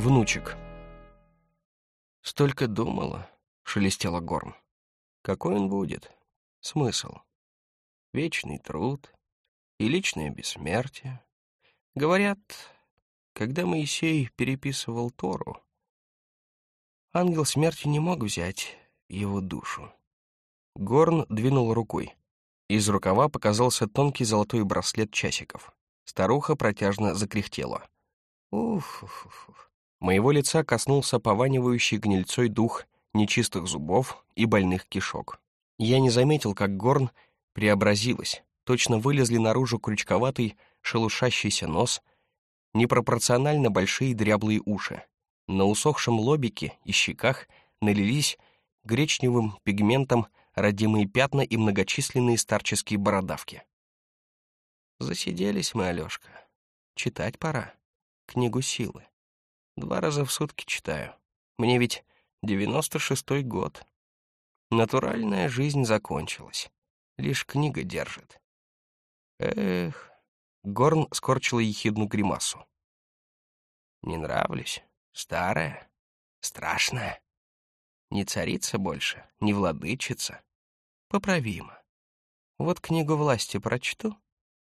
Внучек. Столько думала, шелестела Горн. Какой он будет? Смысл? Вечный труд и личное бессмертие. Говорят, когда Моисей переписывал Тору, ангел смерти не мог взять его душу. Горн двинул рукой. Из рукава показался тонкий золотой браслет часиков. Старуха протяжно закряхтела. Уф, уф, уф. Моего лица коснулся пованивающий гнильцой дух нечистых зубов и больных кишок. Я не заметил, как горн преобразилась. Точно вылезли наружу крючковатый, шелушащийся нос, непропорционально большие дряблые уши. На усохшем лобике и щеках налились гречневым пигментом родимые пятна и многочисленные старческие бородавки. Засиделись мы, Алёшка. Читать пора. Книгу силы. Два раза в сутки читаю. Мне ведь девяносто шестой год. Натуральная жизнь закончилась. Лишь книга держит. Эх, Горн скорчила ехидную гримасу. Не нравлюсь. Старая, страшная. Не царица больше, не владычица. Поправимо. Вот книгу власти прочту,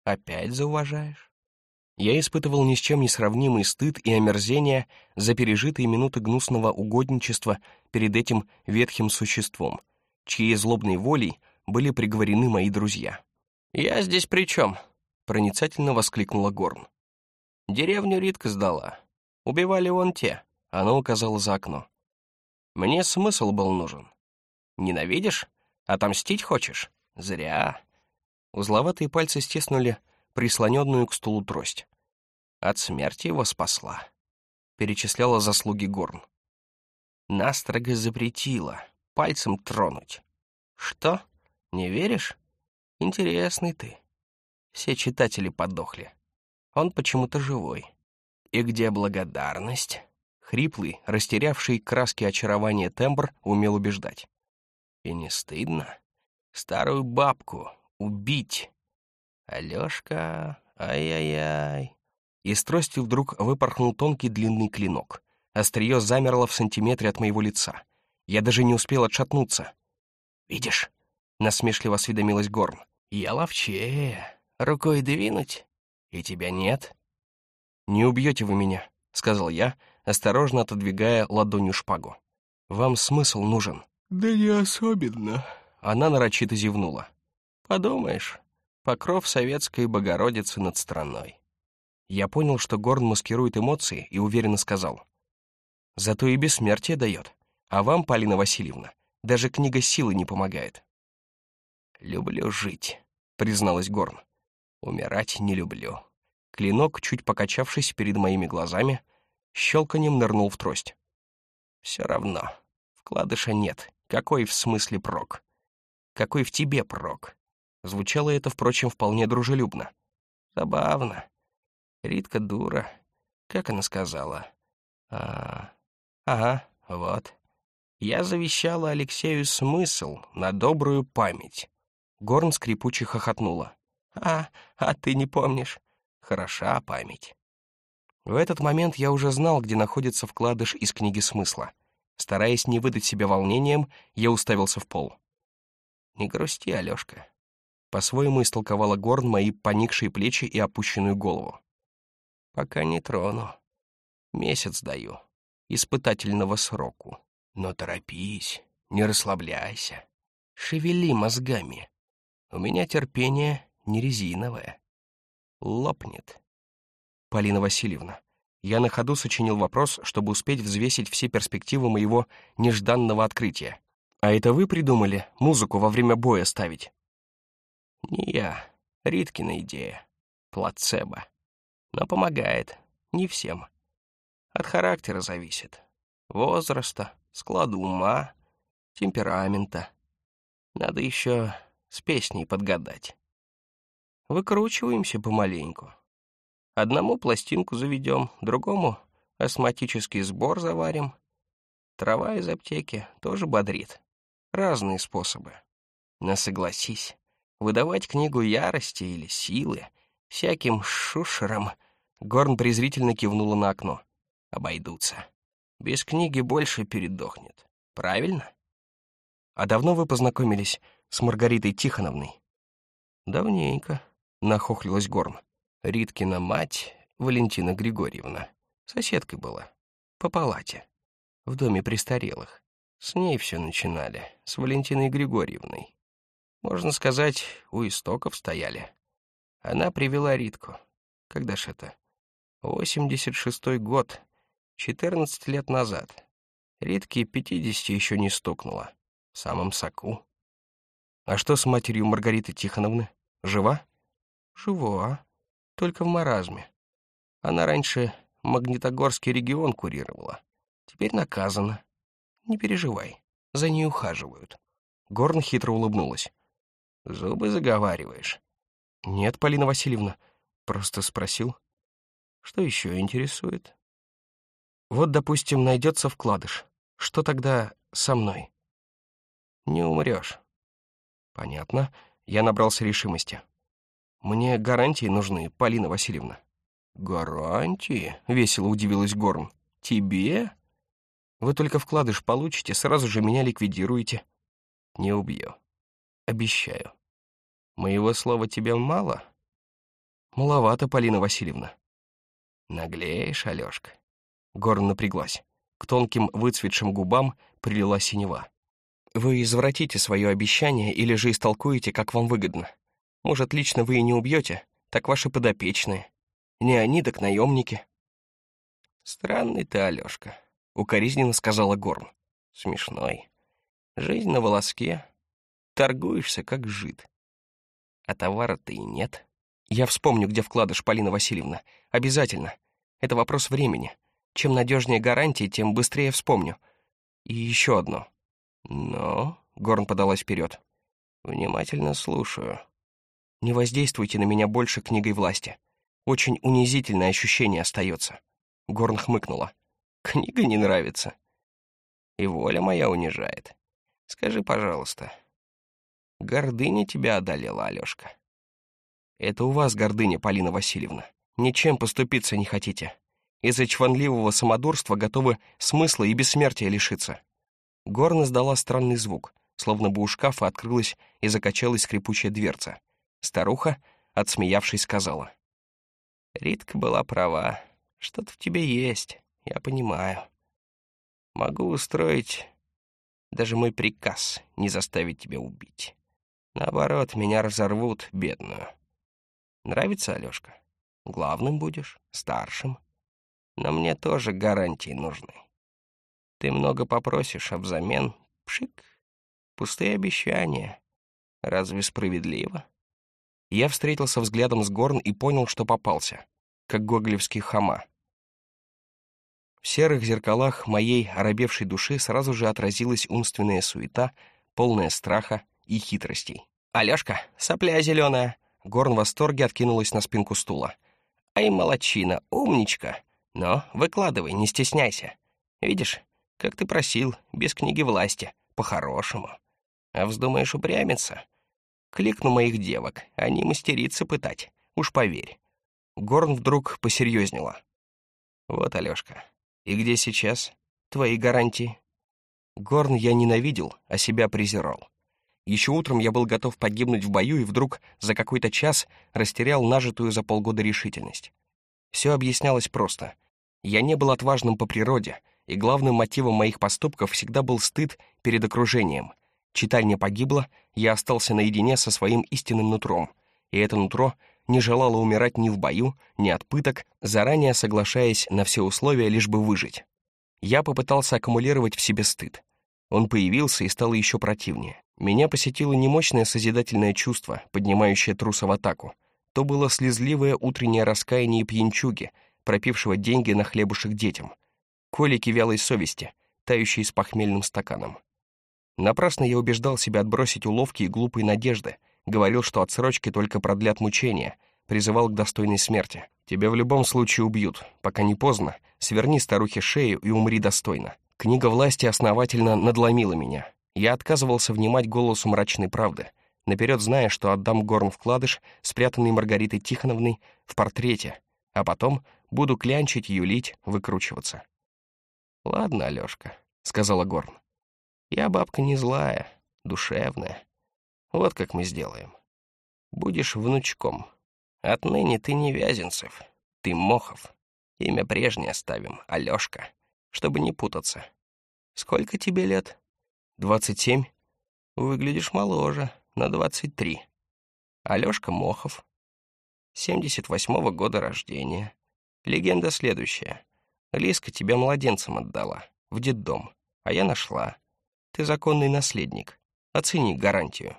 опять зауважаешь. Я испытывал ни с чем не сравнимый стыд и омерзение за пережитые минуты гнусного угодничества перед этим ветхим существом, чьей злобной волей были приговорены мои друзья. «Я здесь при чем?» — проницательно воскликнула Горн. «Деревню Ритка сдала. Убивали вон те», — она указала за окно. Мне смысл был нужен. Ненавидишь? Отомстить хочешь? Зря. Узловатые пальцы стеснули прислоненную к стулу трость. От смерти его спасла. Перечисляла заслуги Горн. Настрого запретила пальцем тронуть. Что? Не веришь? Интересный ты. Все читатели подохли. Он почему-то живой. И где благодарность? Хриплый, растерявший краски очарования тембр умел убеждать. И не стыдно? Старую бабку убить. Алёшка, ай-яй-яй. Из трости вдруг выпорхнул тонкий длинный клинок. Остриё замерло в сантиметре от моего лица. Я даже не успел отшатнуться. «Видишь?» — насмешливо осведомилась Горн. «Я ловчее. Рукой двинуть? И тебя нет?» «Не убьете вы меня», — сказал я, — осторожно отодвигая ладонью шпагу. «Вам смысл нужен». «Да не особенно». Она нарочито зевнула. «Подумаешь, покров советской Богородицы над страной». Я понял, что Горн маскирует эмоции, и уверенно сказал. «Зато и бессмертие дает. А вам, Полина Васильевна, даже книга силы не помогает». «Люблю жить», — призналась Горн. «Умирать не люблю». Клинок, чуть покачавшись перед моими глазами, — щелканем нырнул в трость. Все равно. Вкладыша нет. Какой в смысле прок? Какой в тебе прок? Звучало это, впрочем, вполне дружелюбно. Забавно. Ритка дура. Как она сказала? А, ага, вот. Я завещала Алексею смысл на добрую память. Горн скрипуче хохотнула. А, а ты не помнишь? Хороша память. В этот момент я уже знал, где находится вкладыш из книги смысла. Стараясь не выдать себя волнением, я уставился в пол. «Не грусти, Алёшка», — по-своему истолковала Горн мои поникшие плечи и опущенную голову. «Пока не трону. Месяц даю. Испытательного сроку. Но торопись, не расслабляйся. Шевели мозгами. У меня терпение не резиновое. Лопнет». Полина Васильевна. Я на ходу сочинил вопрос, чтобы успеть взвесить все перспективы моего нежданного открытия. А это вы придумали музыку во время боя ставить? Не я. Риткина идея. Плацебо. Но помогает. Не всем. От характера зависит. Возраста, склада ума, темперамента. Надо еще с песней подгадать. Выкручиваемся помаленьку. Одному пластинку заведем, другому астматический сбор заварим. Трава из аптеки тоже бодрит. Разные способы. Но согласись, выдавать книгу ярости или силы всяким шушерам... Горн презрительно кивнула на окно. Обойдутся. Без книги больше передохнет. Правильно? А давно вы познакомились с Маргаритой Тихоновной? Давненько, нахохлилась Горн. Риткина мать, Валентина Григорьевна. Соседкой была. По палате. В доме престарелых. С ней все начинали, с Валентиной Григорьевной. Можно сказать, у истоков стояли. Она привела Ритку. Когда ж это? 86-й год, 14 лет назад. Ритке 50 еще не стукнуло. В самом соку. А что с матерью Маргариты Тихоновны? Жива? Жива. Только в маразме. Она раньше Магнитогорский регион курировала. Теперь наказана. Не переживай, за ней ухаживают. Горн хитро улыбнулась. Зубы заговариваешь. Нет, Полина Васильевна, просто спросил. Что еще интересует? Вот, допустим, найдется вкладыш. Что тогда со мной? Не умрешь. Понятно. Я набрался решимости. Мне гарантии нужны, Полина Васильевна. «Гарантии?» — весело удивилась Горн. «Тебе?» «Вы только вкладыш получите, сразу же меня ликвидируете». «Не убью. Обещаю. Моего слова тебе мало?» «Маловато, Полина Васильевна». «Наглеешь, Алёшка». Горн напряглась. К тонким выцветшим губам прилила синева. «Вы извратите свое обещание или же истолкуете, как вам выгодно. Может, лично вы и не убьете, так ваши подопечные. Не они, так наемники. Странный ты, Алёшка, укоризненно сказала Горн. Смешной. Жизнь на волоске. Торгуешься, как жид. А товара-то и нет. Я вспомню, где вкладыш, Полина Васильевна. Обязательно. Это вопрос времени. Чем надежнее гарантии, тем быстрее вспомню. И еще одно. Но... Горн подалась вперед. Внимательно слушаю. Не воздействуйте на меня больше книгой власти. Очень унизительное ощущение остается. Горн хмыкнула. Книга не нравится. И воля моя унижает. Скажи, пожалуйста, гордыня тебя одолела, Алёшка? Это у вас гордыня, Полина Васильевна. Ничем поступиться не хотите. Из-за чванливого самодурства готовы смысла и бессмертия лишиться. Горн издала странный звук, словно бы у шкафа открылась и закачалась скрипучая дверца. Старуха, отсмеявшись, сказала — Ритка была права. Что-то в тебе есть, я понимаю. Могу устроить даже мой приказ не заставить тебя убить. Наоборот, меня разорвут, бедную. Нравится, Алёшка? Главным будешь, старшим. Но мне тоже гарантии нужны. Ты много попросишь, а взамен — пшик, пустые обещания. Разве справедливо? Я встретился взглядом с Горн и понял, что попался, как гоголевский хама. В серых зеркалах моей оробевшей души сразу же отразилась умственная суета, полная страха и хитростей. «Алёшка, сопля зеленая!» Горн в восторге откинулась на спинку стула. «Ай, молочина, умничка! Но выкладывай, не стесняйся. Видишь, как ты просил, без книги власти, по-хорошему. А вздумаешь упрямиться, Кликну моих девок, они мастерицы пытать, уж поверь. Горн вдруг посерьезнела. Вот, Алёшка, и где сейчас твои гарантии? Горн я ненавидел, а себя презирал. Еще утром я был готов погибнуть в бою и вдруг за какой-то час растерял нажитую за полгода решительность. Все объяснялось просто. Я не был отважным по природе, и главным мотивом моих поступков всегда был стыд перед окружением — Читальня погибла, я остался наедине со своим истинным нутром, и это нутро не желало умирать ни в бою, ни от пыток, заранее соглашаясь на все условия, лишь бы выжить. Я попытался аккумулировать в себе стыд. Он появился и стал еще противнее. Меня посетило немощное созидательное чувство, поднимающее труса в атаку. То было слезливое утреннее раскаяние пьянчуги, пропившего деньги на хлебушек детям. Колики вялой совести, тающие с похмельным стаканом. Напрасно я убеждал себя отбросить уловки и глупые надежды, говорил, что отсрочки только продлят мучения, призывал к достойной смерти. Тебя в любом случае убьют, пока не поздно, сверни старухе шею и умри достойно. Книга власти основательно надломила меня. Я отказывался внимать голосу мрачной правды, наперед зная, что отдам горн вкладыш, спрятанный Маргаритой Тихоновной, в портрете, а потом буду клянчить, юлить, выкручиваться. «Ладно, Алёшка», — сказала Горн. «Я бабка не злая, душевная. Вот как мы сделаем. Будешь внучком. Отныне ты не Вязенцев, ты Мохов. Имя прежнее оставим, Алёшка, чтобы не путаться. Сколько тебе лет? Двадцать семь? Выглядишь моложе, на двадцать три. Алёшка Мохов. Семьдесят восьмого года рождения. Легенда следующая. Лиска тебя младенцем отдала, в детдом, а я нашла. Ты законный наследник. Оцени гарантию.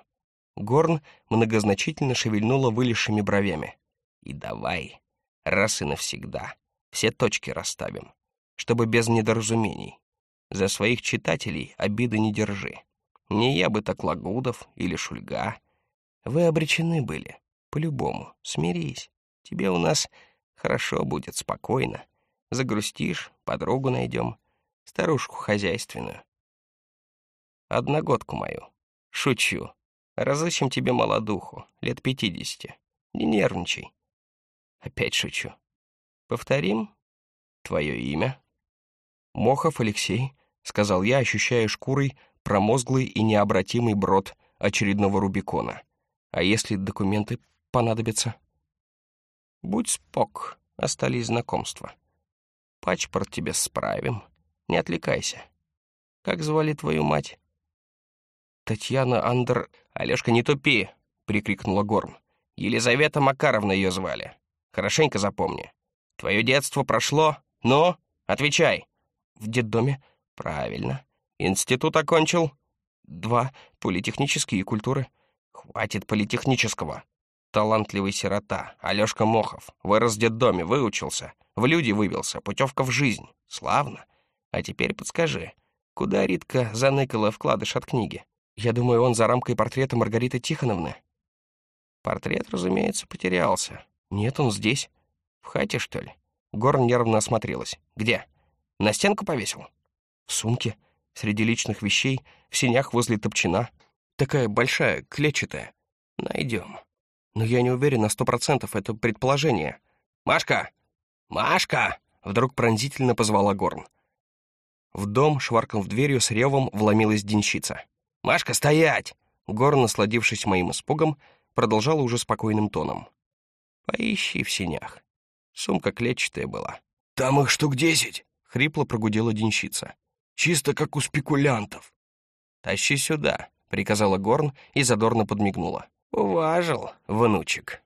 Горн многозначительно шевельнула вылезшими бровями. И давай, раз и навсегда, все точки расставим, чтобы без недоразумений. За своих читателей обиды не держи. Не я бы так Лагудов или Шульга. Вы обречены были, по-любому, смирись. Тебе у нас хорошо будет, спокойно. Загрустишь, подругу найдем, старушку хозяйственную. Одногодку мою. Шучу. Разыщем тебе молодуху, лет пятидесяти. Не нервничай. Опять шучу. Повторим твое имя. Мохов Алексей, сказал я, ощущая шкурой промозглый и необратимый брод очередного Рубикона. А если документы понадобятся? Будь спок, остались знакомства. Пачпорт тебе справим, не отвлекайся. Как звали твою мать? Татьяна Андер... «Алешка, не тупи!» — прикрикнула Горм. «Елизавета Макаровна ее звали. Хорошенько запомни. Твое детство прошло? Ну, отвечай!» «В детдоме?» «Правильно. Институт окончил?» «Два. Политехнические культуры». «Хватит политехнического. Талантливый сирота. Алешка Мохов. Вырос в детдоме, выучился. В люди выбился. Путевка в жизнь. Славно. А теперь подскажи, куда Ритка заныкала вкладыш от книги?» Я думаю, он за рамкой портрета Маргариты Тихоновны. Портрет, разумеется, потерялся. Нет, он здесь. В хате, что ли? Горн нервно осмотрелась. Где? На стенку повесил? В сумке. Среди личных вещей, в синях возле топчина. Такая большая, клетчатая. Найдем. Но я не уверен на сто процентов, это предположение. «Машка! Машка!» Вдруг пронзительно позвала Горн. В дом, шваркнув дверью, с ревом вломилась денщица. «Машка, стоять!» Гор, насладившись моим испугом, продолжала уже спокойным тоном. «Поищи в синях. Сумка клетчатая была». «Там их штук десять!» — хрипло прогудела денщица. «Чисто как у спекулянтов». «Тащи сюда», — приказала Горн и задорно подмигнула. «Уважил, внучек».